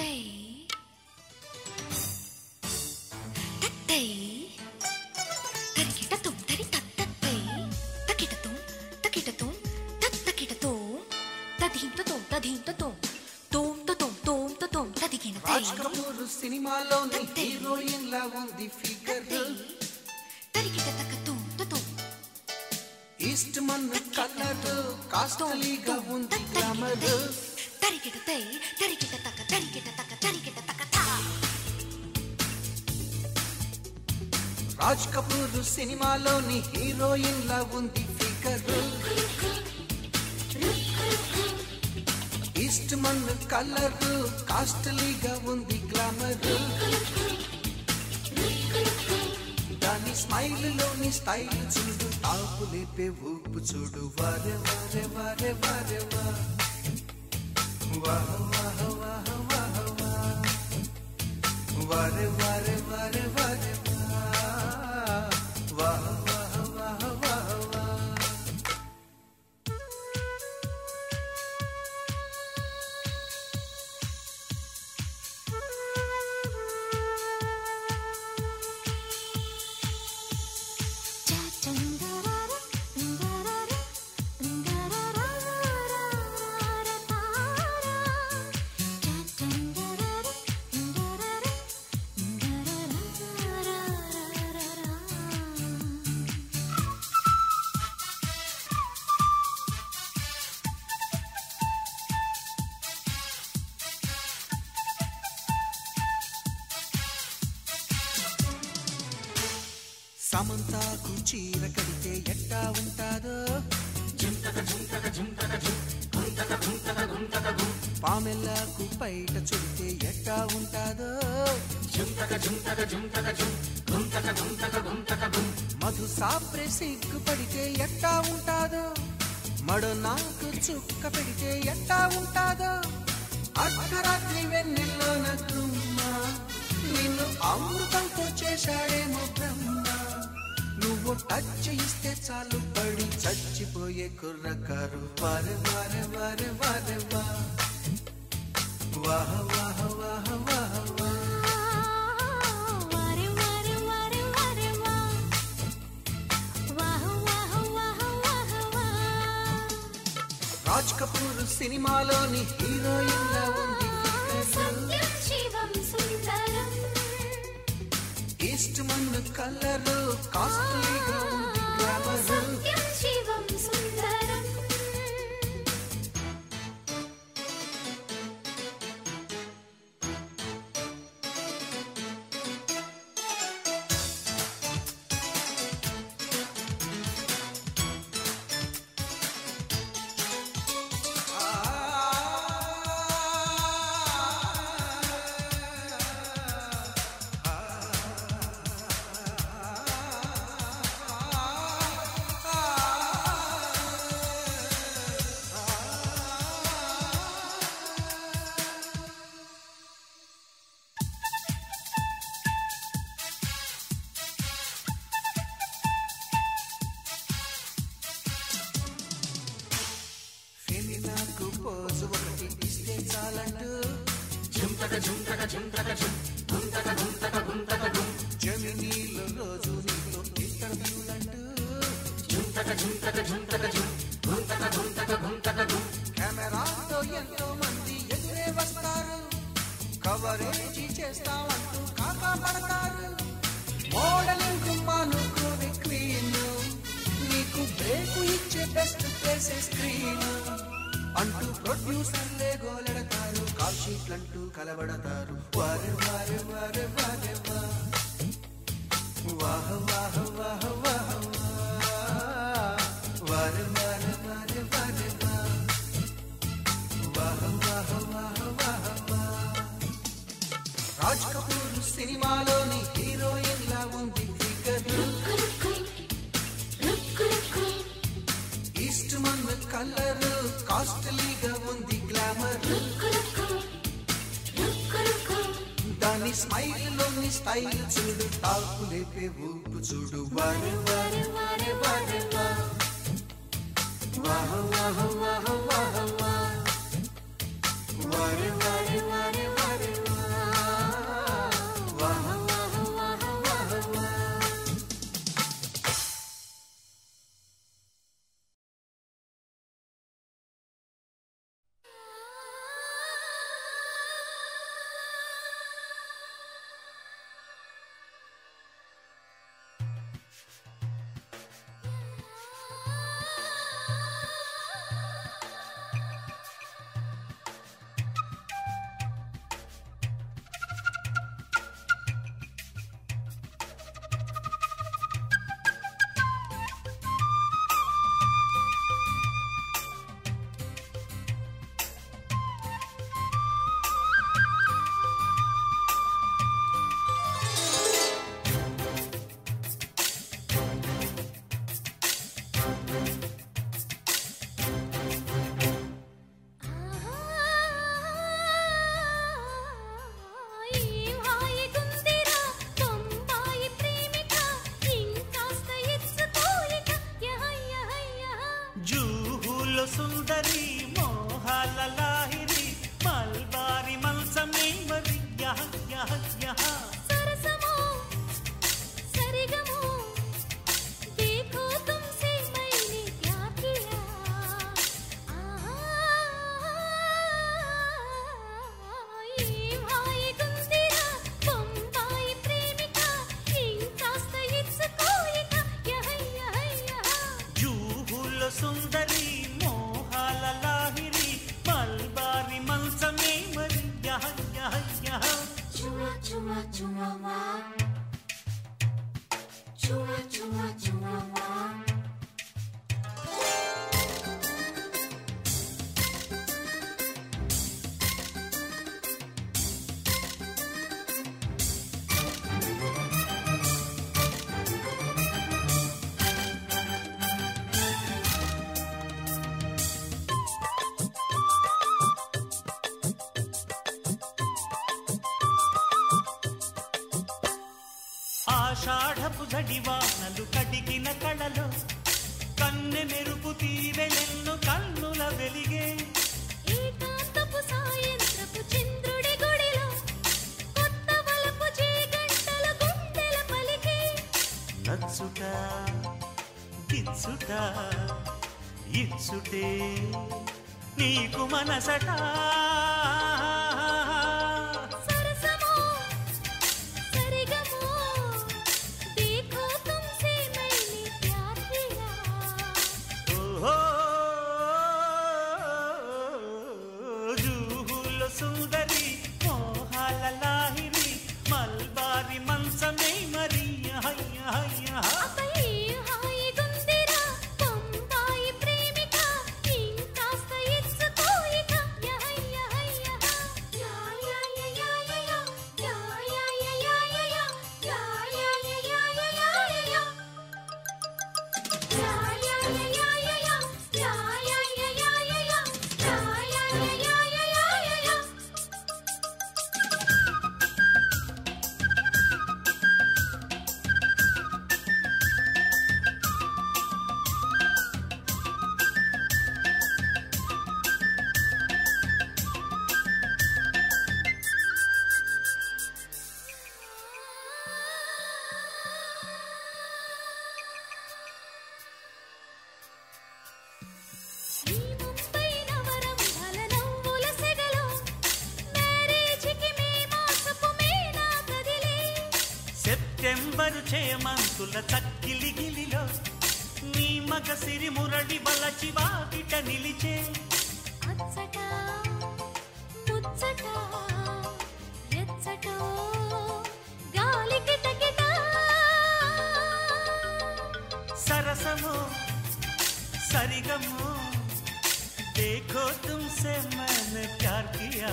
stay. సినిమాలోని heroine లా ఉంది ఫిగర్. ఈస్ట్ మన్ కలర్ కాస్ట్లీగా ఉంది గ్లామర్. దాని స్మైల్లోని స్టైల్ చూడు తాపు లేపే ఊపు చూడు. వారే వారే వారే వారే వా. సమంతాకు చీర కడితే ఎట్టా ఉంటాదో? పామెల్లాకు కుప్పైట చుడితే ఎట్టా ఉంటాదో? మధు సాప్రే సిగ్గు పడితే ఎట్టా ఉంటాదో? మడ నాకు చుక్క పెడితే ఎట్టా ఉంటాదో? అర్ధరాత్రి వెన్నెల్లో నగ్గుమ్మ నిన్ను అమృతంతో చేశాడేమో బ్రహ్మ. నువ్వు టచ్ చేయిస్తే చాలు పడి చచ్చిపోయే కుర్రకారు. వారే వారే వారే వారే వా. వాహ వాహ వాహ వాహ రాజ్ కపూర్ సినిమాలోని హీరోయిన్ లా ఉంది. కలర్ కాస్ట్లీగా కెమెరాతో ఎంతో మంది ఎదురే వస్తారు కవరేజీ చేస్తామంటూ కాకా పడతారు మోడలింగ్ మానుకోని క్వీన్ నీకు బ్రేక్ ఇచ్చే బెస్ట్ ప్లేస్ స్క్రీన్ అంటూ ప్రొడ్యూసర్లే గోలెడతారు కాల్ షీట్లంటూ కలబడతారు వారు వారు వారు వారు వా వాహ వాహ వాహ వాహ రాజ్ కపూర్ సినిమాలోని హీరోయిన్ లా ఉంది ఈస్ట్ మన్ కలర్ కాస్ట్లీగా ఉంది గ్లామర్ దాని స్మైల్లోని స్టైల్ చూడు తాకు లేపే ఊపు చూడు వారు వారు వారు వారు వా వాహ వాహ వాహ వాహ వా వారే ఇచ్చుటే నీకు మనసటా చేమంతుల చక్కిలి గిలిలో నీ మగ సిరి మురడి బలచి వాకిట నిలిచే అచ్చట ముచ్చట ఎచ్చటో గాలి కిటకిట సరసము సరిగము देखो तुमसे मैंने प्यार किया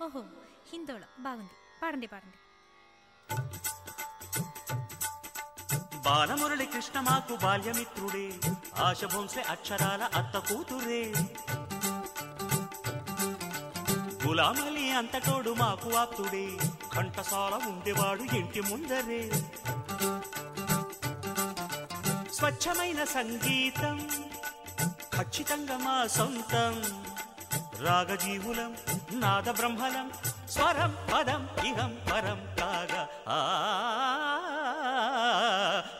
ఓహో హిందోళ బాగుంది పాడండి పాడండి బాలమురళి కృష్ణ మాకు బాల్యమిత్రుడే. ఆశ భోంసే అక్షరాల అత్త కూతురే. గులామలి అంతటోడు మాకు ఆప్తుడే. ఘంటసాల ఉండేవాడు ఇంటి ముందరే. స్వచ్ఛమైన సంగీతం ఖచ్చితంగా మా సొంతం. రాగజీవులం నాద బ్రహ్మలం స్వరం పదం ఇహం పరం కాగా ఆ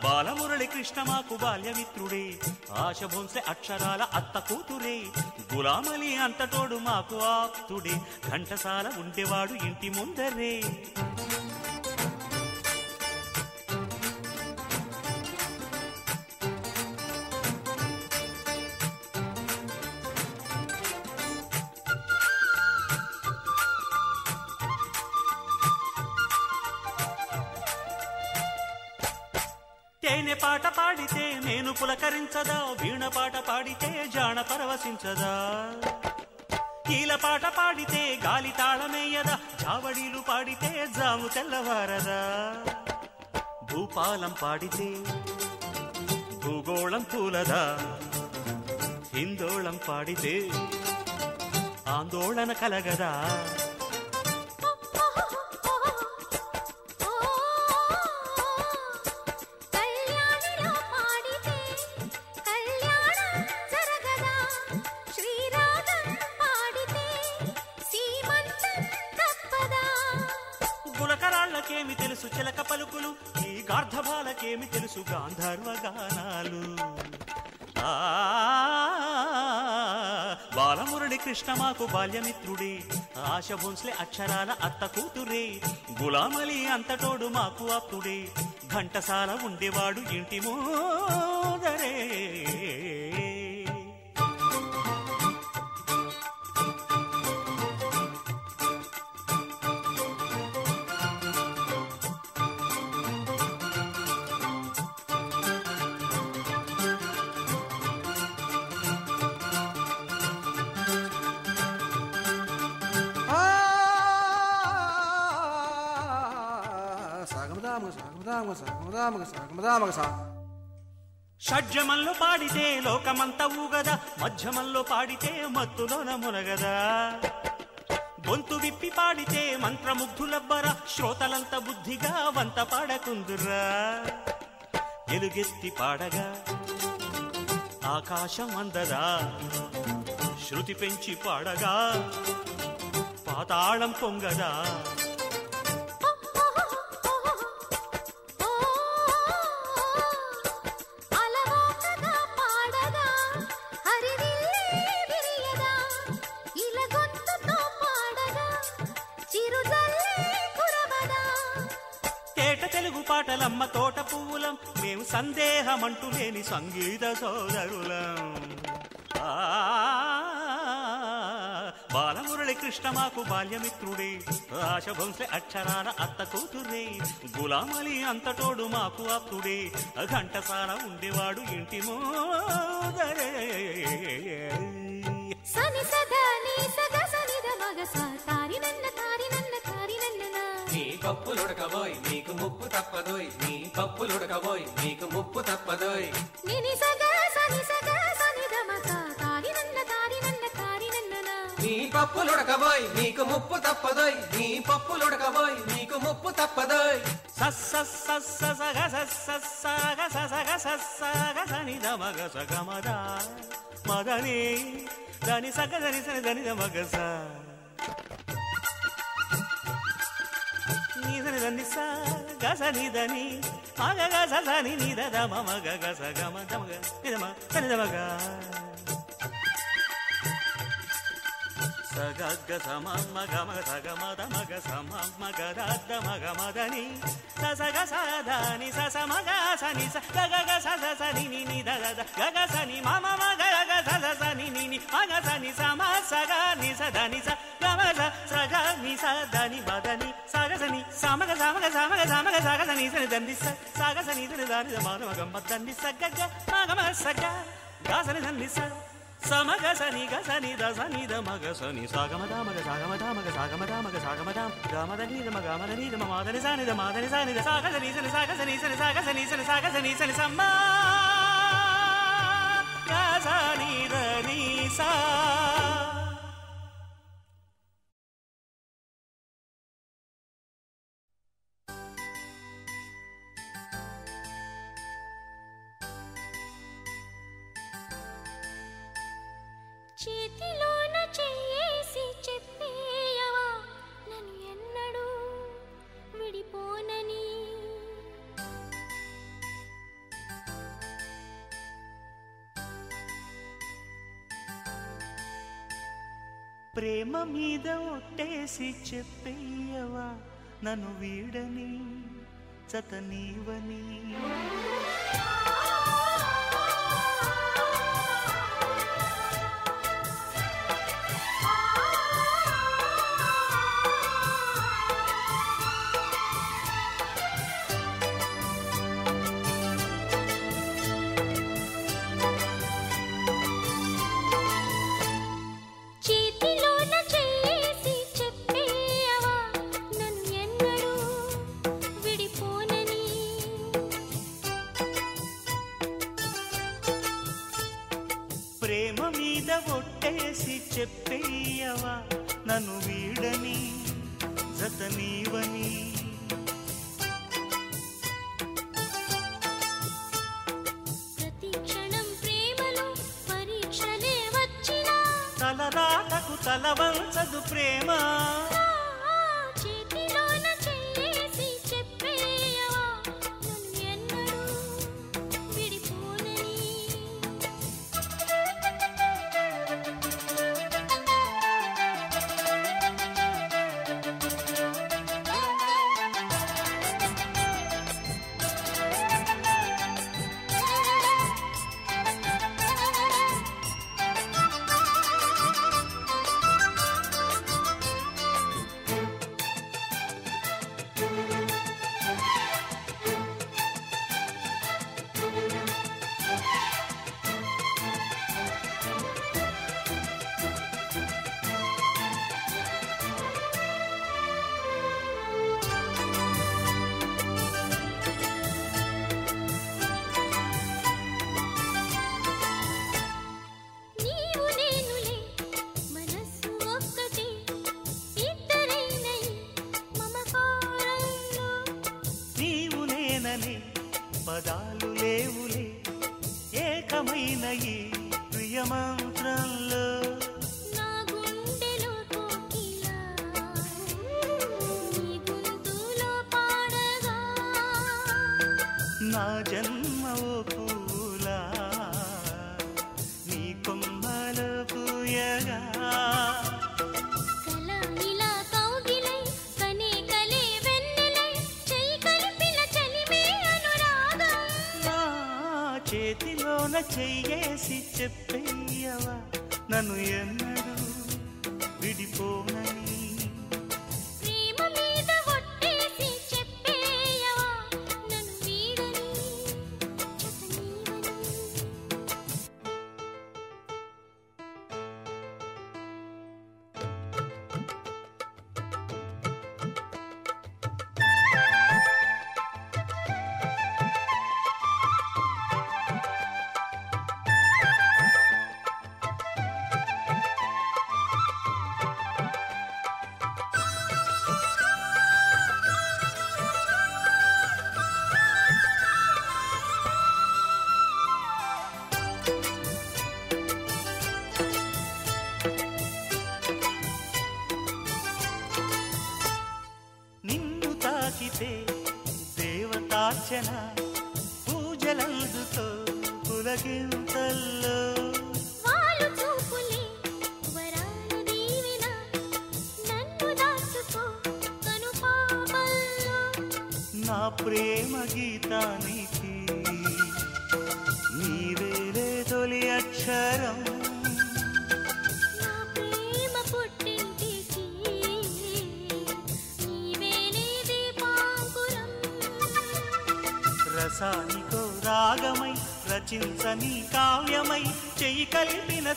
బాలమురళి కృష్ణ మాకు బాల్యమిత్రుడే. ఆశభోంసె అక్షరాల అత్త కూతురే. గులామలి అంతటోడు మాకు ఆప్తుడే. ఘంటసాల ఉండేవాడు ఇంటి ముందరే. పాడితే నేను పులకరించదా? వీణ పాట పాడితే జాణ పరవశించదా? ఈల పాట పాడితే గాలి తాళమేయదా? చావడీలు పాడితే జాము తెల్లవారదా? భూపాలం పాడితే భూగోళం పూలదా? హిందోళం పాడితే ఆందోళన కలగదా? కృష్ణ మాకు బాల్యమిత్రుడే. ఆశ భోన్స్లే అక్షరాల అత్త కూతురే. గులామలి అంతటోడు మాకు ఆప్తుడే ఘంటసాల ఉండేవాడు ఇంటి మోద షడ్జమల్లో పాడితే లోకమంతా ఊగదా పాడితే మత్తులోన మునగదా. గొంతు విప్పి పాడితే మంత్రముగ్ధులబ్బరా శ్రోతలంత బుద్ధిగా వంత పాడకుందురా ఎలుగెత్తి పాడగా ఆకాశం అందదా శృతి పెంచి పాడగా పాతాళం పొంగదా. సందేహమంటూ లేని సంగీత సోదరులం. ఆ, బాలమురళి కృష్ణ మాకు బాల్యమిత్రుడే. ఆశభంశ అక్షరాల అత్త కూతురే గులామలి అంతటోడు మాకు ఆప్తుడే ఘంటసాల ఉండేవాడు ఇంటి మోదరే. సని సదా నీ సగ సనిద మగ సా. తారి నన్న తారి నన్న తారి నన్ననా నీ పప్పులుడకబోయ్ నీకు ముప్పు తప్పదోయ్. నీ పప్పులుడకబోయ్ నీకు ముప్పు తప్పదోయ్. నీ పప్పులుడకబోయ్ నీకు ముప్పు తప్పదోయ్. నీ పప్పులుడకబోయ్ నీకు ముప్పు తప్పదోయ్. సని సగమద. మదని దని సగ దని సని దని మగ స. నీ దని దని స గ మగ గ స స ని ని ద ద మ స గ మ ద మద మగ ని ద మ సని ద సగ గ స మ మ గ మ స గ దద గగ సని మమ మగ గగ సద సని ద ద మ గ మ ద ని సదని స గమ స సగ ని సదని మదని సగ సని సమగ సమగ సమగ సమగ సగ సని సని స స సగ సని ని దాని మగ మగ గ సగగ మగ మగ సగ గాసని మ సగ సమగ సని గ సని ద సని ద మగ సని సాగమ ద మగ సాగమ ద మగ సాగమ ద మగ సాగమ ద గమ ద ని ద మగ మ ద ని ద మ మ ద ని సని ద మ ద ని సని ద సాగ సని సని సాగ సని సని సాగ సని సని సాగ సని సని సమ్మ గ సని ద ని సా మీద ఒట్టేసి చెప్పేయవా నన్ను వీడని చతనీవని. ప్రేమ మీద ఒట్టేసి చెప్పేయవా? నన్ను వీడని జతనీవని తలరాతకు తల వంచదు ప్రేమా.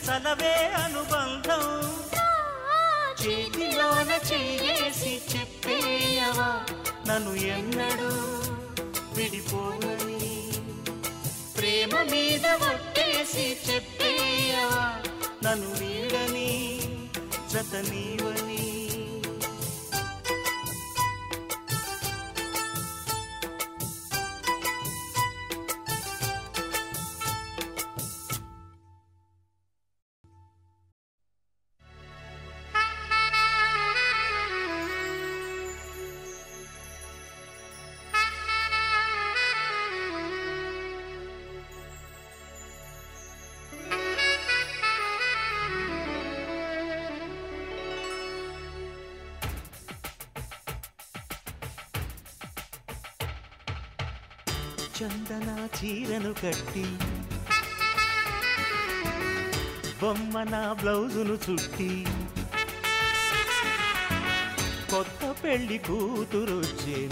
ಸಲವೇ నా చీరను కట్టి బొమ్మ నా బ్లౌజును చుట్టి కొత్త పెళ్ళి కూతురు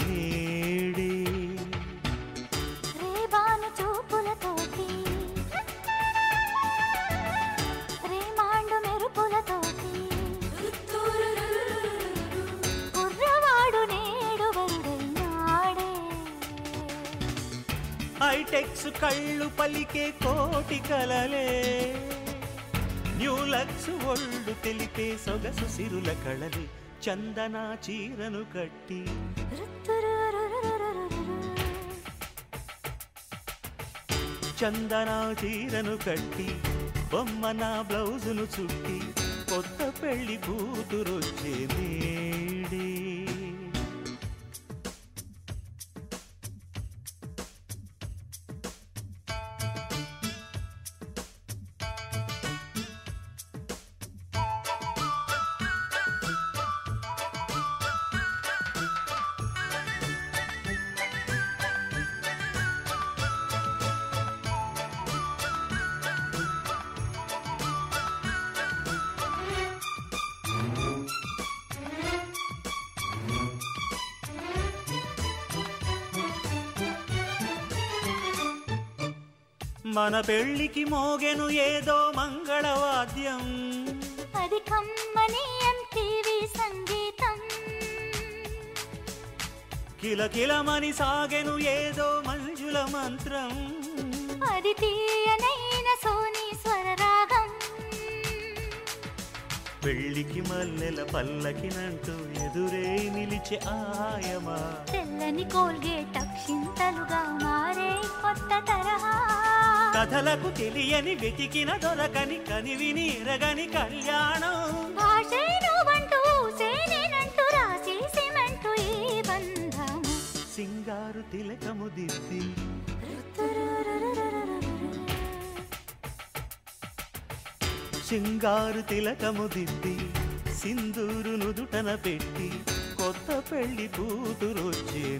నేడే. కళ్ళు పలికే కోటి కలలే. న్యూలక్స్ ఒళ్ళు తెలిపే సొగసు సిరుల కళలి చందనా చీరను కట్టి. చందనా చీరను కట్టి బొమ్మ నా బ్లౌజును చుట్టి కొత్త పెళ్ళి కూతురొచ్చే నేడే మన పెళ్ళికి మోగెను ఏదో మంగళవాద్యం. అది కమ్మని ఎంటీవీ సంగీతం. కిలకిలమని సాగెను ఏదో మంజుల మంత్రం. అది తీయనైన సోనీ స్వరరాగం. పెళ్ళికి మల్లెల పల్లకినంటూ ఎదురే నిలిచే ఆయమా తెల్లని కోల్గేట్ అక్షింతలుగా మారే కొత్త తరహా కథలకు తెలియని వెతికిన దొరకని కనివిని ఎరగని కళ్యాణం. సింగారు తిలకము దిద్ది. సింగారు తిలకము దిద్ది సింధూరు నుదుటన పెట్టి కొత్త పెళ్ళి కూతురొచ్చే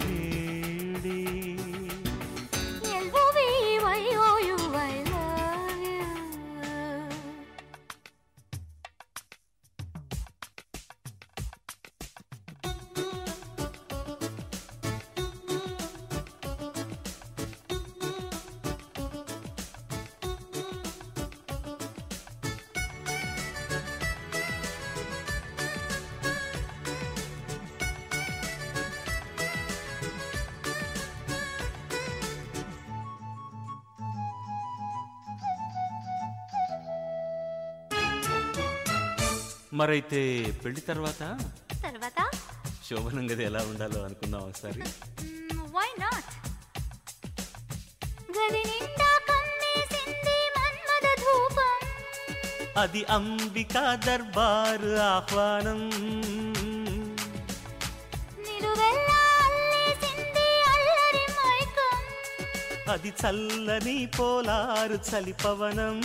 మరైతే పెళ్ళి తర్వాత? తర్వాత? శోభనం గది ఎలా ఉండాలో అనుకుందాం ఒకసారి. వై నాట్ అది అంబికా దర్బారు ఆహ్వానం. అది చల్లని పోలారు చలిపవనం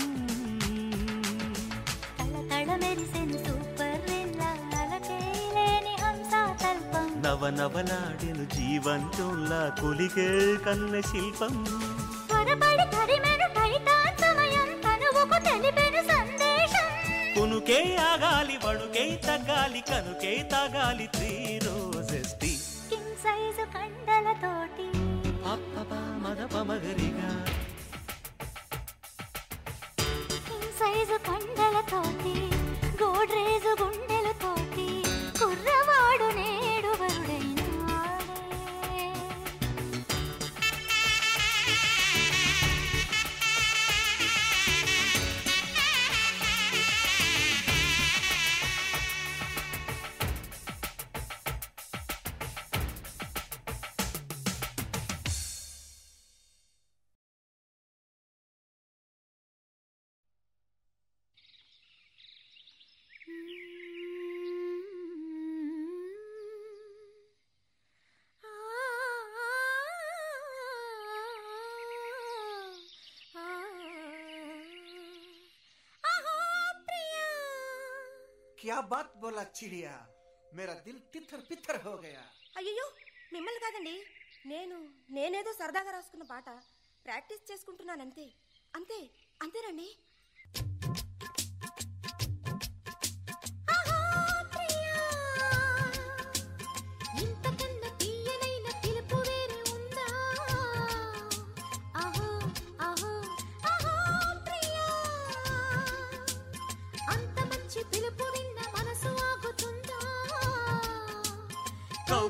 నవనవలాడెను జీవంతోలా కొలిగే కన్న శిల్పం. త్వరపడి తరిమెను టైటాన్ సమయం తనువుకు తెలిపెను సందేశం. కునుకే ఆగాలి వణుకే తగ్గాలి కనుకే తాగాలి three roses tea king size కండలతోటి మదపమగరిగా కింగ్ సైజు కండలతోటి గోడ్రేజు గుండెలతోటి क्या बात बोला चिड़िया मेरा दिल तिथर पिथर हो गया అయ్యో మిమ్మల్ని కాదండి నేను నేనేదో సరదాగా రాసుకున్న పాట ప్రాక్టీస్ చేసుకుంటున్నానంతే అంతే అంతేనండి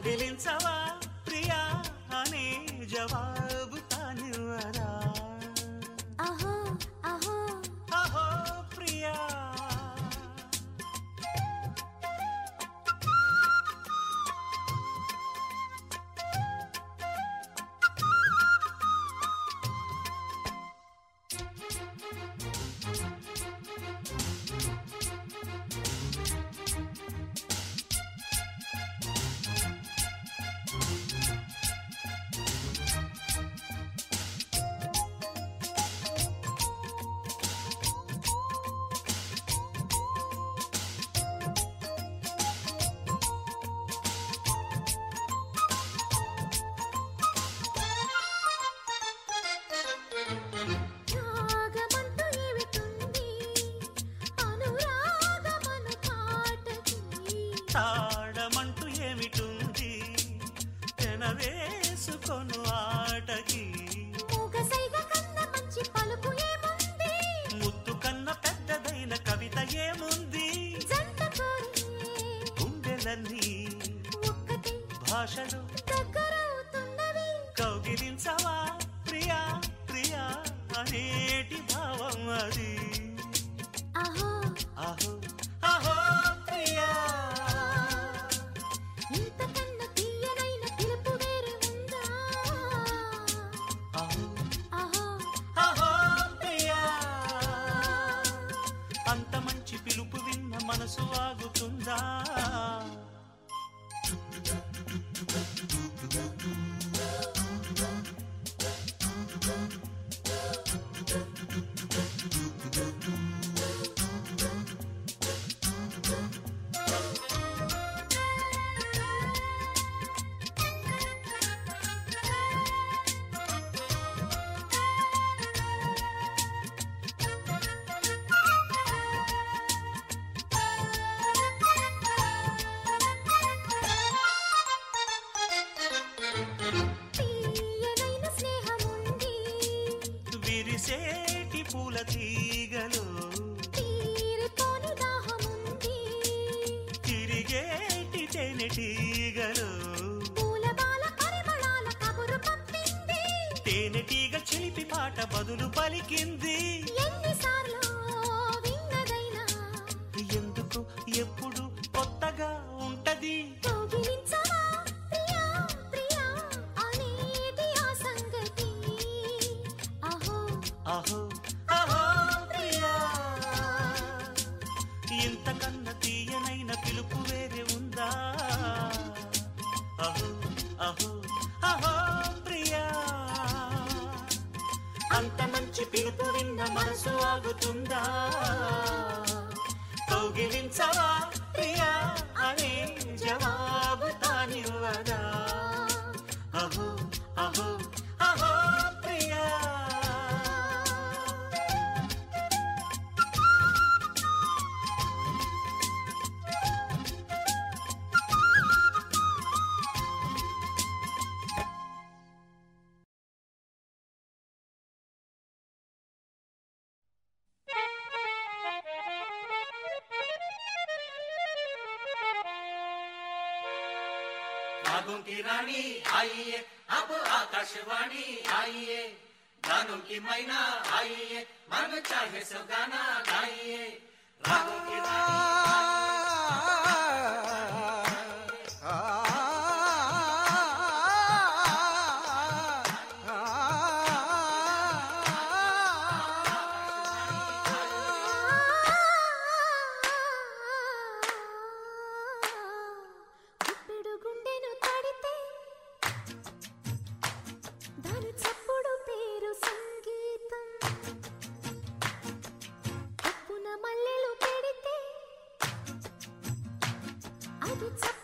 కౌగిలించవా తాళమంటూ ఏమిటుంది? తెనవేసుకొను ఆటకి. ముత్తు కన్న పెద్దదైన కవిత ఏముంది? గుండెలన్నీ భాషలు కౌగిలి surtout అంత మంచి పిలుపు విన్న మనసు ఆగుతుందా? కౌగిలించవా ప్రియా అనే జవాబు It's ça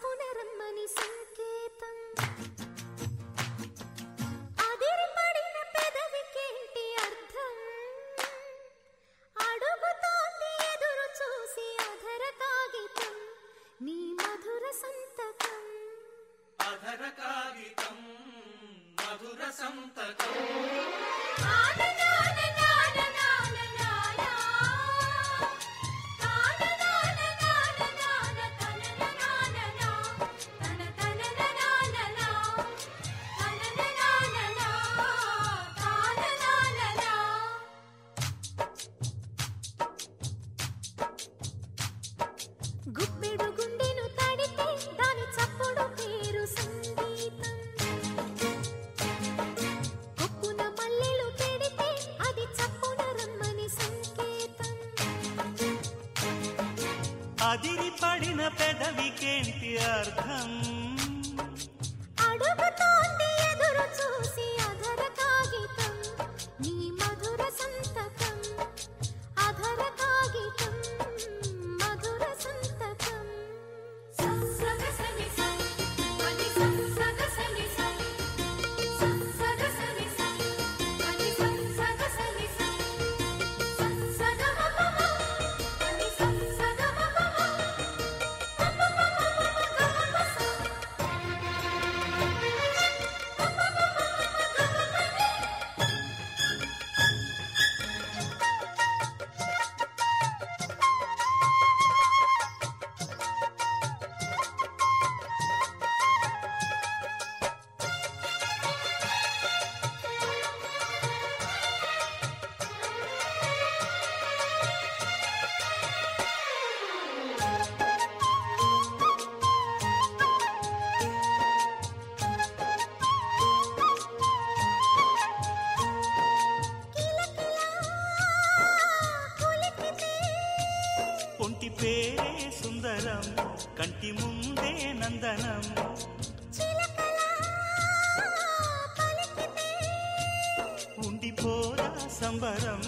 సాగరం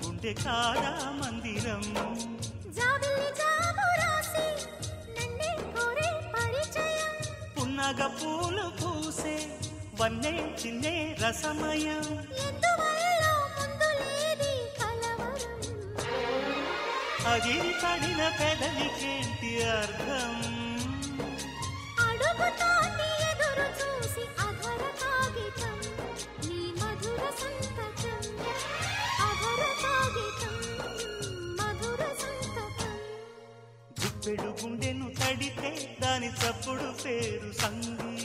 గుండె కారా మందిరం పున్నగ పూలు పూసే వన్నే చిన్నే రసమయం. అది పడిన పెదలికేంటి అర్థం? అడుగుతోంది పెడుగుండెను తడితే దాని చప్పుడు పేరు సంగీ.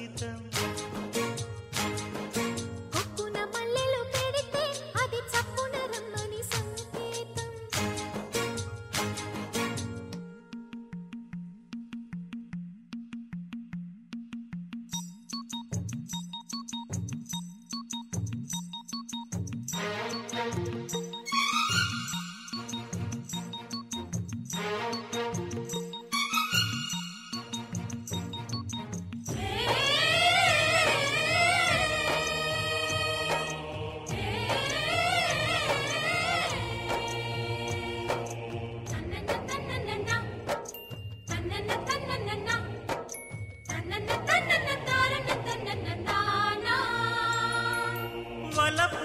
வலப்ப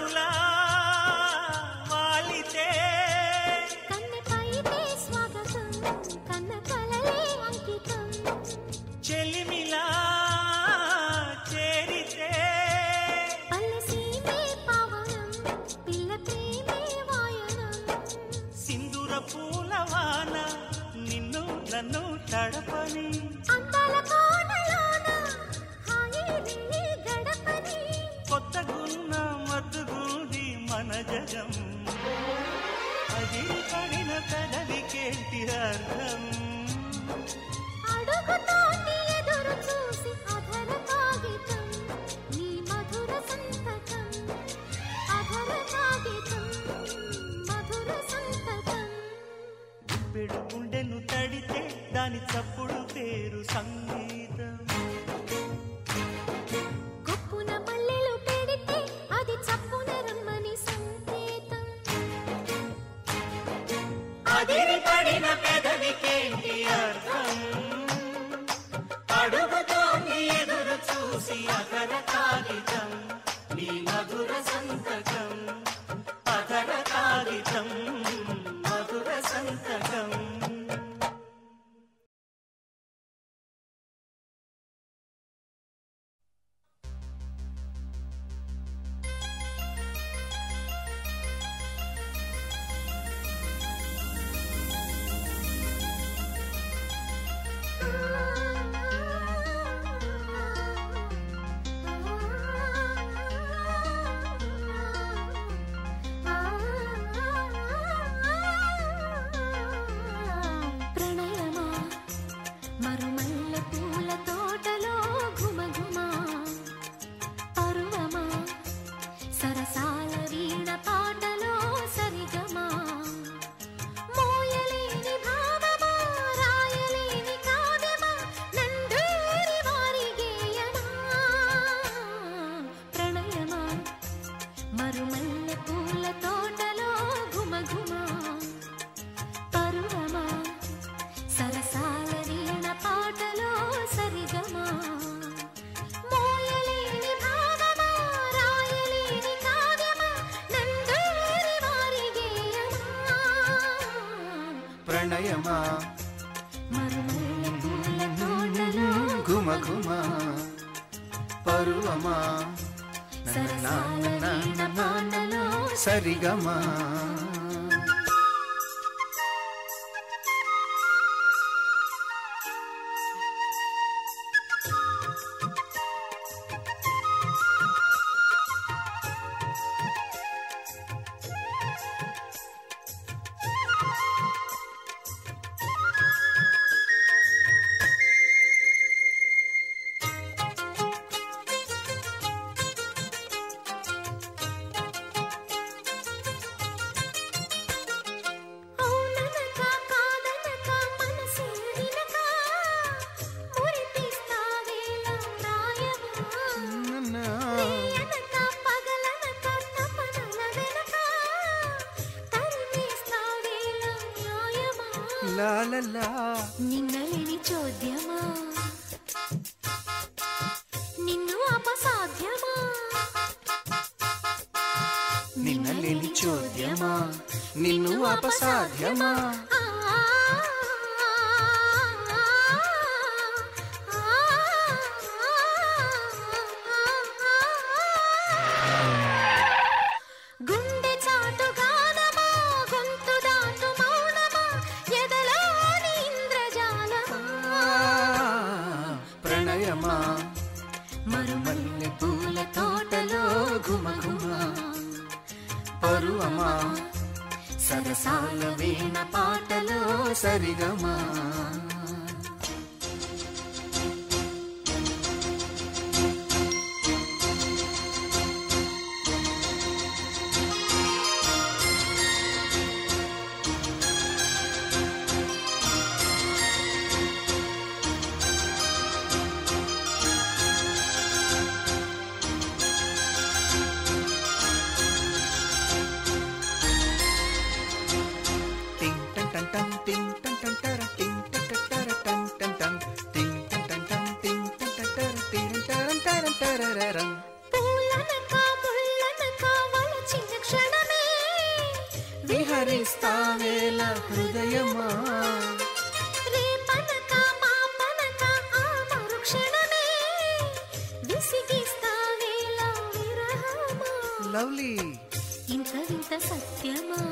ప్రణయమా? ఘుమ ఘుమ పరువమా సరిగమా? లవ్లీ. ఇంత వింత సత్యమా?